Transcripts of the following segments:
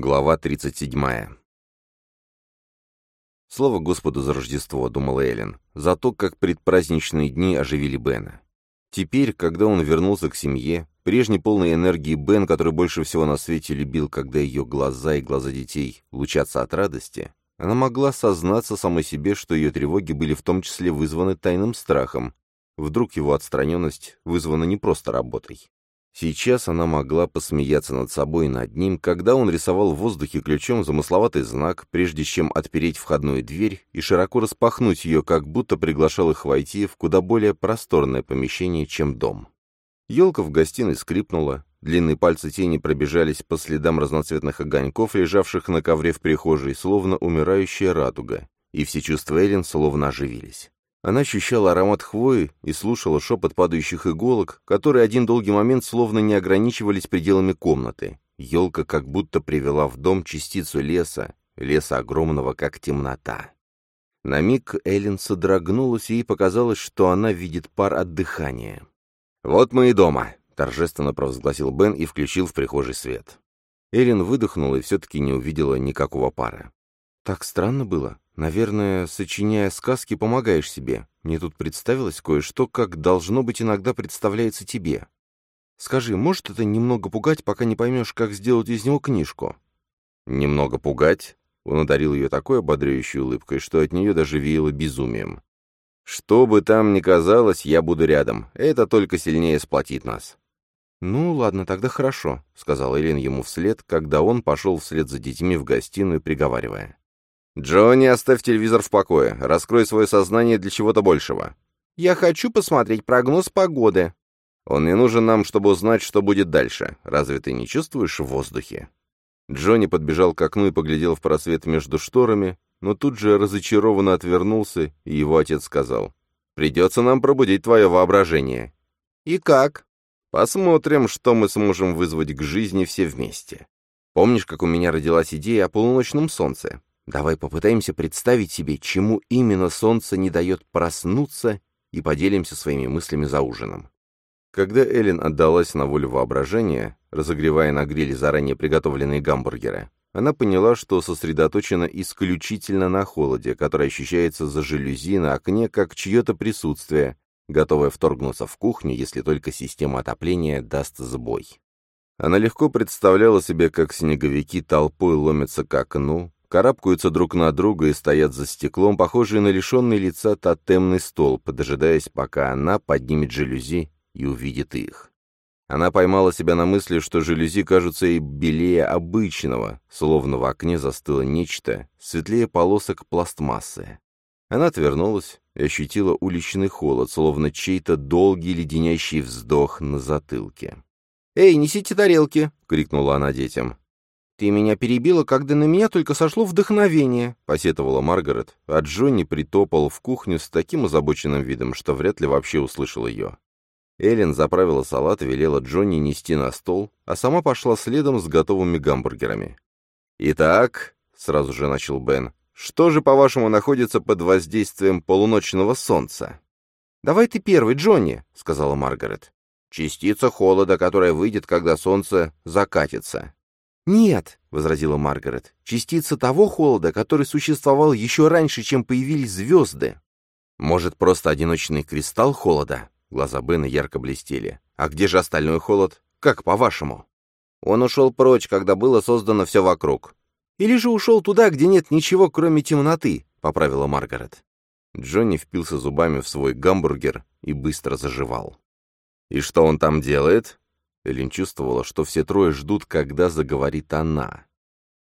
Глава 37. Слово Господу за Рождество, думала Эллен, за то, как предпраздничные дни оживили Бена. Теперь, когда он вернулся к семье, прежний полной энергии Бен, который больше всего на свете любил, когда ее глаза и глаза детей лучатся от радости, она могла сознаться самой себе, что ее тревоги были в том числе вызваны тайным страхом. Вдруг его отстраненность вызвана не просто работой. Сейчас она могла посмеяться над собой и над ним, когда он рисовал в воздухе ключом замысловатый знак, прежде чем отпереть входную дверь и широко распахнуть ее, как будто приглашал их войти в куда более просторное помещение, чем дом. Елка в гостиной скрипнула, длинные пальцы тени пробежались по следам разноцветных огоньков, лежавших на ковре в прихожей, словно умирающая радуга, и все чувства Эллен словно оживились. Она ощущала аромат хвои и слушала шепот падающих иголок, которые один долгий момент словно не ограничивались пределами комнаты. Елка как будто привела в дом частицу леса, леса огромного, как темнота. На миг Эллен содрогнулась, и ей показалось, что она видит пар от дыхания. «Вот мы и дома», — торжественно провозгласил Бен и включил в прихожий свет. Эллен выдохнула и все-таки не увидела никакого пара. «Так странно было. Наверное, сочиняя сказки, помогаешь себе. Мне тут представилось кое-что, как должно быть иногда представляется тебе. Скажи, может это немного пугать, пока не поймешь, как сделать из него книжку?» «Немного пугать?» Он одарил ее такой ободряющей улыбкой, что от нее даже веяло безумием. «Что бы там ни казалось, я буду рядом. Это только сильнее сплотит нас». «Ну, ладно, тогда хорошо», — сказал Элен ему вслед, когда он пошел вслед за детьми в гостиную, приговаривая. «Джонни, оставь телевизор в покое. Раскрой свое сознание для чего-то большего». «Я хочу посмотреть прогноз погоды». «Он не нужен нам, чтобы узнать, что будет дальше. Разве ты не чувствуешь в воздухе?» Джонни подбежал к окну и поглядел в просвет между шторами, но тут же разочарованно отвернулся, и его отец сказал, «Придется нам пробудить твое воображение». «И как?» «Посмотрим, что мы сможем вызвать к жизни все вместе. Помнишь, как у меня родилась идея о полуночном солнце? Давай попытаемся представить себе, чему именно солнце не дает проснуться, и поделимся своими мыслями за ужином. Когда Эллен отдалась на волю воображения, разогревая на гриле заранее приготовленные гамбургеры, она поняла, что сосредоточена исключительно на холоде, который ощущается за жалюзи на окне, как чье-то присутствие, готовое вторгнуться в кухню, если только система отопления даст сбой. Она легко представляла себе, как снеговики толпой ломятся к окну, карабкаются друг на друга и стоят за стеклом, похожие на лишенный лица тотемный столб, дожидаясь, пока она поднимет жалюзи и увидит их. Она поймала себя на мысли, что жалюзи кажутся ей белее обычного, словно в окне застыло нечто, светлее полосок пластмассы. Она отвернулась и ощутила уличный холод, словно чей-то долгий леденящий вздох на затылке. «Эй, несите тарелки!» — крикнула она детям. «Ты меня перебила, когда на меня только сошло вдохновение», — посетовала Маргарет, а Джонни притопал в кухню с таким озабоченным видом, что вряд ли вообще услышал ее. Эллен заправила салат и велела Джонни нести на стол, а сама пошла следом с готовыми гамбургерами. «Итак», — сразу же начал Бен, — «что же, по-вашему, находится под воздействием полуночного солнца?» «Давай ты первый, Джонни», — сказала Маргарет. «Частица холода, которая выйдет, когда солнце закатится». «Нет», — возразила Маргарет, — «частица того холода, который существовал еще раньше, чем появились звезды». «Может, просто одиночный кристалл холода?» Глаза Бена ярко блестели. «А где же остальной холод? Как по-вашему?» «Он ушел прочь, когда было создано все вокруг». «Или же ушел туда, где нет ничего, кроме темноты», — поправила Маргарет. Джонни впился зубами в свой гамбургер и быстро заживал. «И что он там делает?» Эллен чувствовала, что все трое ждут, когда заговорит она.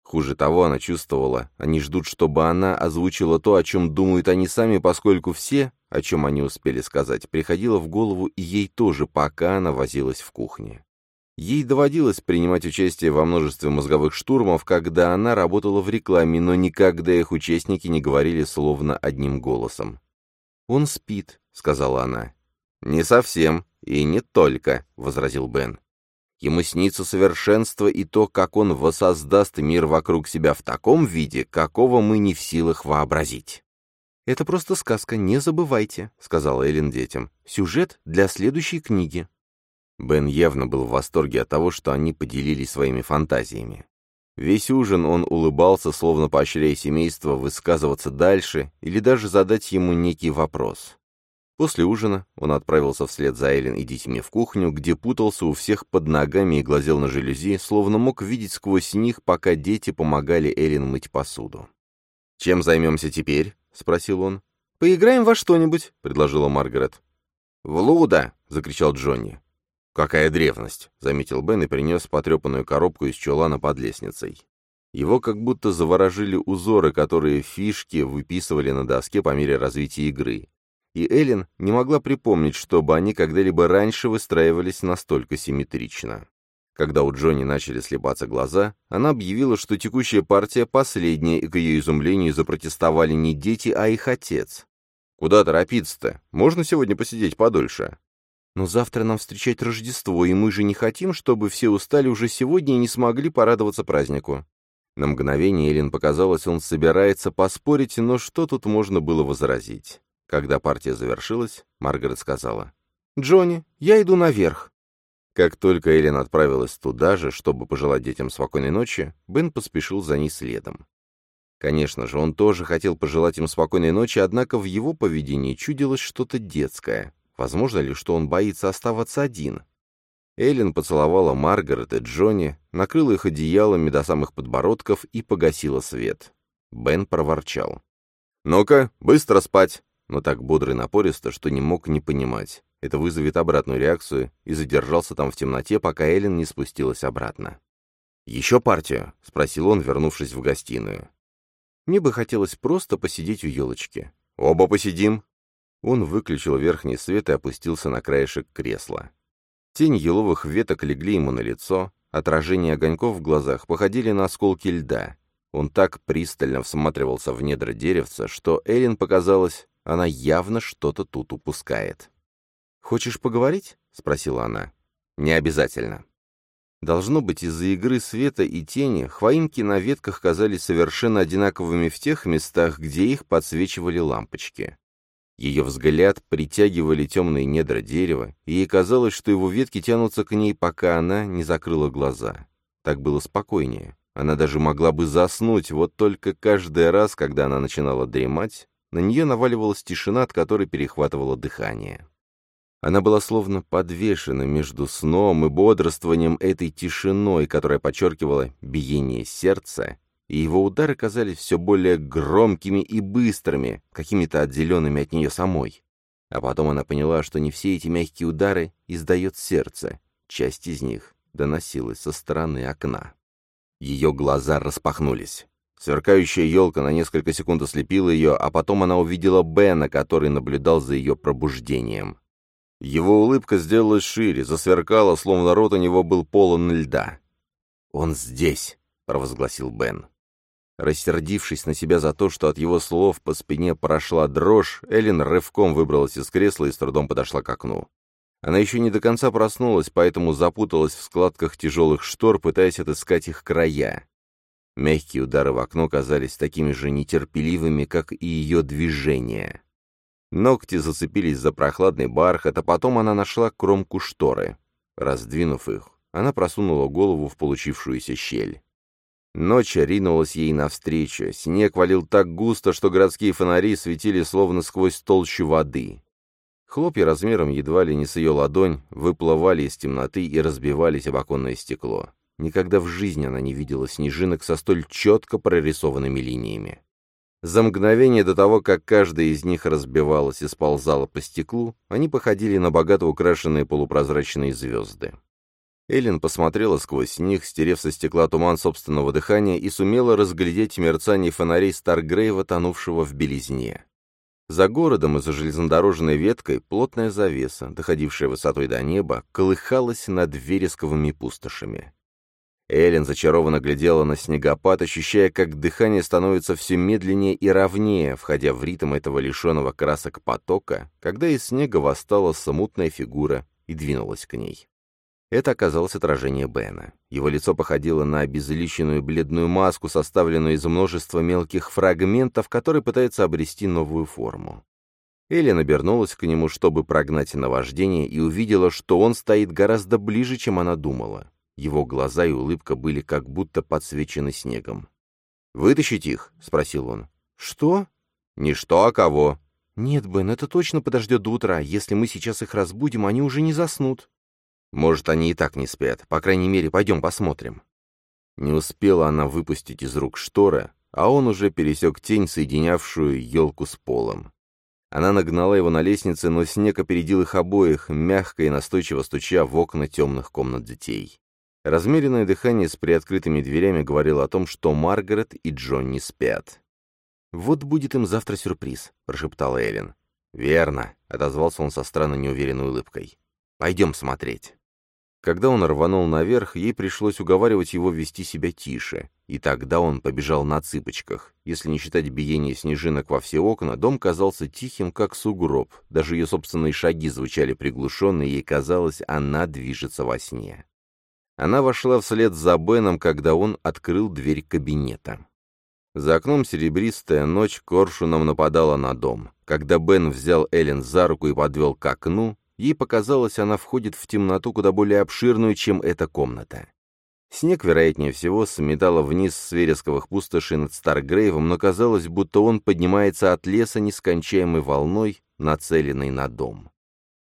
Хуже того, она чувствовала, они ждут, чтобы она озвучила то, о чем думают они сами, поскольку все, о чем они успели сказать, приходило в голову и ей тоже, пока она возилась в кухне. Ей доводилось принимать участие во множестве мозговых штурмов, когда она работала в рекламе, но никогда их участники не говорили словно одним голосом. «Он спит», — сказала она. «Не совсем, и не только», — возразил Бен. Ему снится совершенство и то, как он воссоздаст мир вокруг себя в таком виде, какого мы не в силах вообразить. «Это просто сказка, не забывайте», — сказала Эллен детям. «Сюжет для следующей книги». Бен явно был в восторге от того, что они поделились своими фантазиями. Весь ужин он улыбался, словно поощряя семейство высказываться дальше или даже задать ему некий вопрос. После ужина он отправился вслед за Эллен и детьми в кухню, где путался у всех под ногами и глазел на жалюзи, словно мог видеть сквозь них, пока дети помогали Эллен мыть посуду. «Чем займемся теперь?» — спросил он. «Поиграем во что-нибудь», — предложила Маргарет. «В Луда!» — закричал Джонни. «Какая древность!» — заметил Бен и принес потрепанную коробку из чулана под лестницей. Его как будто заворожили узоры, которые фишки выписывали на доске по мере развития игры. И Эллен не могла припомнить, чтобы они когда-либо раньше выстраивались настолько симметрично. Когда у Джонни начали слепаться глаза, она объявила, что текущая партия последняя, и к ее изумлению запротестовали не дети, а их отец. «Куда торопиться-то? Можно сегодня посидеть подольше?» Но завтра нам встречать Рождество, и мы же не хотим, чтобы все устали уже сегодня и не смогли порадоваться празднику». На мгновение Эллен показалось, он собирается поспорить, но что тут можно было возразить? Когда партия завершилась, Маргарет сказала. «Джонни, я иду наверх». Как только Эллен отправилась туда же, чтобы пожелать детям спокойной ночи, Бен поспешил за ней следом. Конечно же, он тоже хотел пожелать им спокойной ночи, однако в его поведении чудилось что-то детское. Возможно ли, что он боится оставаться один? Эллен поцеловала Маргарет и Джонни, накрыла их одеялами до самых подбородков и погасила свет. Бен проворчал. «Ну-ка, быстро спать!» Но так бодро и напористо, что не мог не понимать. Это вызовет обратную реакцию, и задержался там в темноте, пока Эллен не спустилась обратно. «Еще партию?» — спросил он, вернувшись в гостиную. «Мне бы хотелось просто посидеть у елочки». «Оба посидим?» Он выключил верхний свет и опустился на краешек кресла. Тень еловых веток легли ему на лицо, отражения огоньков в глазах походили на осколки льда. Он так пристально всматривался в недра деревца, что Эллен показалось, она явно что-то тут упускает. «Хочешь поговорить?» — спросила она. «Не обязательно». Должно быть, из-за игры света и тени хвоинки на ветках казались совершенно одинаковыми в тех местах, где их подсвечивали лампочки. Ее взгляд притягивали темные недра дерева, и ей казалось, что его ветки тянутся к ней, пока она не закрыла глаза. Так было спокойнее. Она даже могла бы заснуть, вот только каждый раз, когда она начинала дремать, на нее наваливалась тишина, от которой перехватывало дыхание. Она была словно подвешена между сном и бодрствованием этой тишиной, которая подчеркивала биение сердца и его удары казались все более громкими и быстрыми, какими-то отделенными от нее самой. А потом она поняла, что не все эти мягкие удары издает сердце, часть из них доносилась со стороны окна. Ее глаза распахнулись. Сверкающая елка на несколько секунд ослепила ее, а потом она увидела Бена, который наблюдал за ее пробуждением. Его улыбка сделалась шире, засверкала, словно рот у него был полон льда. «Он здесь!» — провозгласил Бен. Рассердившись на себя за то, что от его слов по спине прошла дрожь, Эллен рывком выбралась из кресла и с трудом подошла к окну. Она еще не до конца проснулась, поэтому запуталась в складках тяжелых штор, пытаясь отыскать их края. Мягкие удары в окно казались такими же нетерпеливыми, как и ее движения. Ногти зацепились за прохладный бархат, а потом она нашла кромку шторы. Раздвинув их, она просунула голову в получившуюся щель. Ночь ринулась ей навстречу. Снег валил так густо, что городские фонари светили словно сквозь толщу воды. Хлопья размером едва ли не с ее ладонь выплывали из темноты и разбивались об оконное стекло. Никогда в жизни она не видела снежинок со столь четко прорисованными линиями. За мгновение до того, как каждая из них разбивалась и сползала по стеклу, они походили на богато украшенные полупрозрачные звезды. Эллен посмотрела сквозь них, стерев со стекла туман собственного дыхания, и сумела разглядеть мерцание фонарей Старгрейва, тонувшего в белизне. За городом и за железнодорожной веткой плотная завеса, доходившая высотой до неба, колыхалась над вересковыми пустошами. Эллен зачарованно глядела на снегопад, ощущая, как дыхание становится все медленнее и ровнее, входя в ритм этого лишенного красок потока, когда из снега восстала смутная фигура и двинулась к ней. Это оказалось отражение Бена. Его лицо походило на обезличенную бледную маску, составленную из множества мелких фрагментов, которые пытаются обрести новую форму. Эллен обернулась к нему, чтобы прогнать наваждение, и увидела, что он стоит гораздо ближе, чем она думала. Его глаза и улыбка были как будто подсвечены снегом. «Вытащить их?» — спросил он. «Что?» «Не что, а кого?» «Нет, Бен, это точно подождет до утра. Если мы сейчас их разбудим, они уже не заснут». «Может, они и так не спят. По крайней мере, пойдем посмотрим». Не успела она выпустить из рук шторы, а он уже пересек тень, соединявшую елку с полом. Она нагнала его на лестнице, но снег опередил их обоих, мягко и настойчиво стуча в окна темных комнат детей. Размеренное дыхание с приоткрытыми дверями говорило о том, что Маргарет и Джонни спят. «Вот будет им завтра сюрприз», — прошептала Эллен. «Верно», — отозвался он со странно неуверенной улыбкой. «Пойдем смотреть». Когда он рванул наверх, ей пришлось уговаривать его вести себя тише, и тогда он побежал на цыпочках. Если не считать биения снежинок во все окна, дом казался тихим, как сугроб. Даже ее собственные шаги звучали приглушенно, и ей казалось, она движется во сне. Она вошла вслед за Беном, когда он открыл дверь кабинета. За окном серебристая ночь коршуном нападала на дом. Когда Бен взял Эллен за руку и подвел к окну, ей показалось, она входит в темноту куда более обширную, чем эта комната. Снег, вероятнее всего, сметало вниз с вересковых пустошей над Старгрейвом, но казалось, будто он поднимается от леса нескончаемой волной, нацеленной на дом.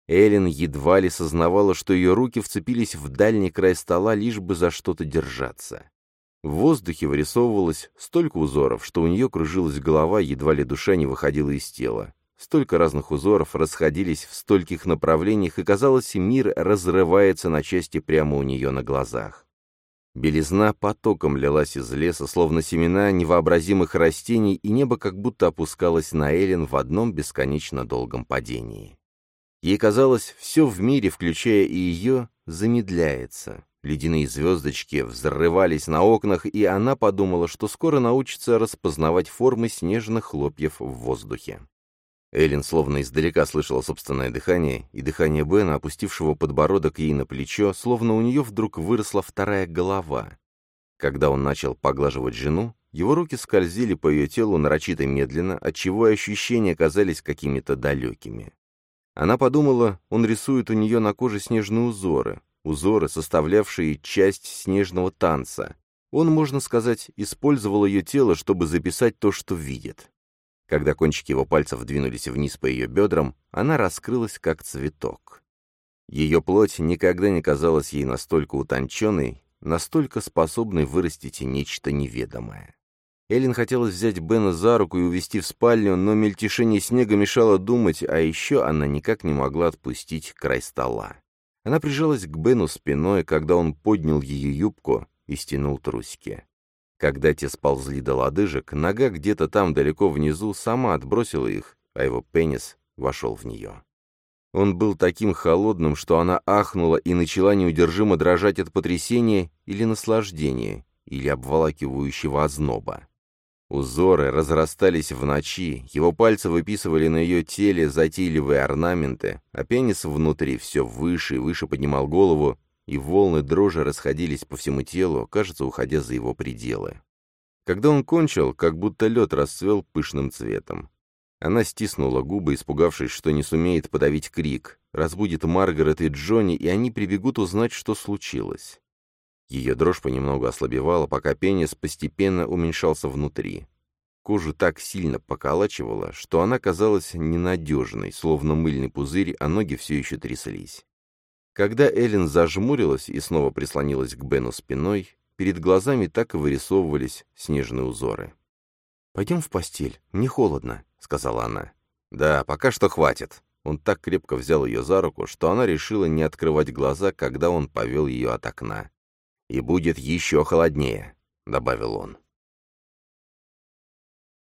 Эллен едва ли сознавала, что ее руки вцепились в дальний край стола, лишь бы за что-то держаться. В воздухе вырисовывалось столько узоров, что у нее кружилась голова, едва ли душа не выходила из тела. Столько разных узоров расходились в стольких направлениях, и, казалось, мир разрывается на части прямо у нее на глазах. Белизна потоком лилась из леса, словно семена невообразимых растений, и небо как будто опускалось на Эллен в одном бесконечно долгом падении. Ей казалось, все в мире, включая и ее, замедляется. Ледяные звездочки взрывались на окнах, и она подумала, что скоро научится распознавать формы снежных хлопьев в воздухе. Эллен словно издалека слышала собственное дыхание, и дыхание Бена, опустившего подбородок ей на плечо, словно у нее вдруг выросла вторая голова. Когда он начал поглаживать жену, его руки скользили по ее телу нарочито медленно, отчего ощущения казались какими-то далекими. Она подумала, он рисует у нее на коже снежные узоры, узоры, составлявшие часть снежного танца. Он, можно сказать, использовал ее тело, чтобы записать то, что видит. Когда кончики его пальцев двинулись вниз по ее бедрам, она раскрылась, как цветок. Ее плоть никогда не казалась ей настолько утонченной, настолько способной вырастить нечто неведомое. Эллен хотелось взять Бена за руку и увести в спальню, но мельтешение снега мешало думать, а еще она никак не могла отпустить край стола. Она прижалась к Бену спиной, когда он поднял ее юбку и стянул трусики. Когда те сползли до лодыжек, нога где-то там далеко внизу сама отбросила их, а его пенис вошел в нее. Он был таким холодным, что она ахнула и начала неудержимо дрожать от потрясения или наслаждения, или обволакивающего озноба. Узоры разрастались в ночи, его пальцы выписывали на ее теле затейливые орнаменты, а пенис внутри все выше и выше поднимал голову, и волны дрожи расходились по всему телу, кажется, уходя за его пределы. Когда он кончил, как будто лед расцвел пышным цветом. Она стиснула губы, испугавшись, что не сумеет подавить крик, разбудит Маргарет и Джонни, и они прибегут узнать, что случилось. Ее дрожь понемногу ослабевала, пока пенис постепенно уменьшался внутри. Кожу так сильно поколачивало, что она казалась ненадежной, словно мыльный пузырь, а ноги все еще тряслись. Когда Эллен зажмурилась и снова прислонилась к Бену спиной, перед глазами так и вырисовывались снежные узоры. «Пойдем в постель, мне холодно», — сказала она. «Да, пока что хватит». Он так крепко взял ее за руку, что она решила не открывать глаза, когда он повел ее от окна. «И будет еще холоднее», — добавил он.